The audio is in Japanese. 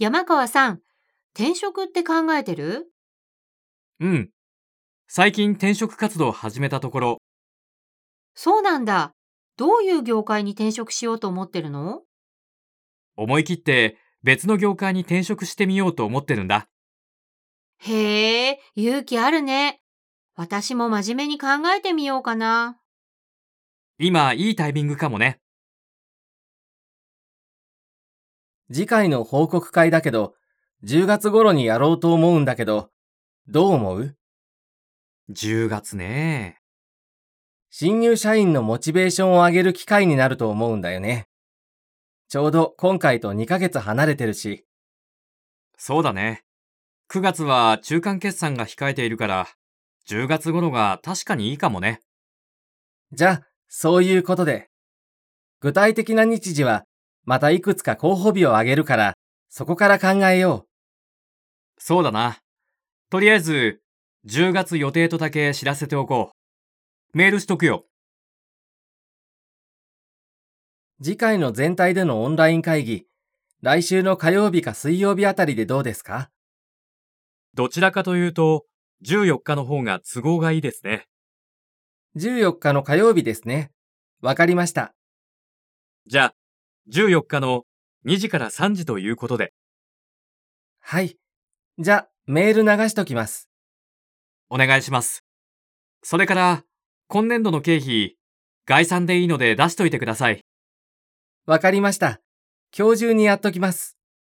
山川さん、転職って考えてる？うん。最近転職活動を始めたところ、そうなんだ。どういう業界に転職しようと思ってるの？思い切って別の業界に転職してみようと思ってるんだ。へえ、勇気あるね。私も真面目に考えてみようかな。今、いいタイミングかもね。次回の報告会だけど、10月頃にやろうと思うんだけど、どう思う？10月ね。新入社員のモチベーションを上げる機会になると思うんだよね。ちょうど今回と2ヶ月離れてるし、そうだね。9月は中間決算が控えているから、10月頃が確かにいいかもね。じゃあ、そういうことで。具体的な日時は、またいくつか候補日を挙げるから、そこから考えよそうだな。とりあえず、10月予定とだけ知らせておこう。メールしとくよ。う。次回の全体でのオンライン会議、来週の火曜日か水曜日あたりでどうですか？どちらかというと、14日の方が都合がいいですね。?14 日の火曜日ですね。わかりました。じゃあ、14日の2時から3時ということで、はい。じゃあ、メール流しときます。お願いします。それから、今年度の経費、概算でいいので出しといてください。わかりました。今日中にやっときます。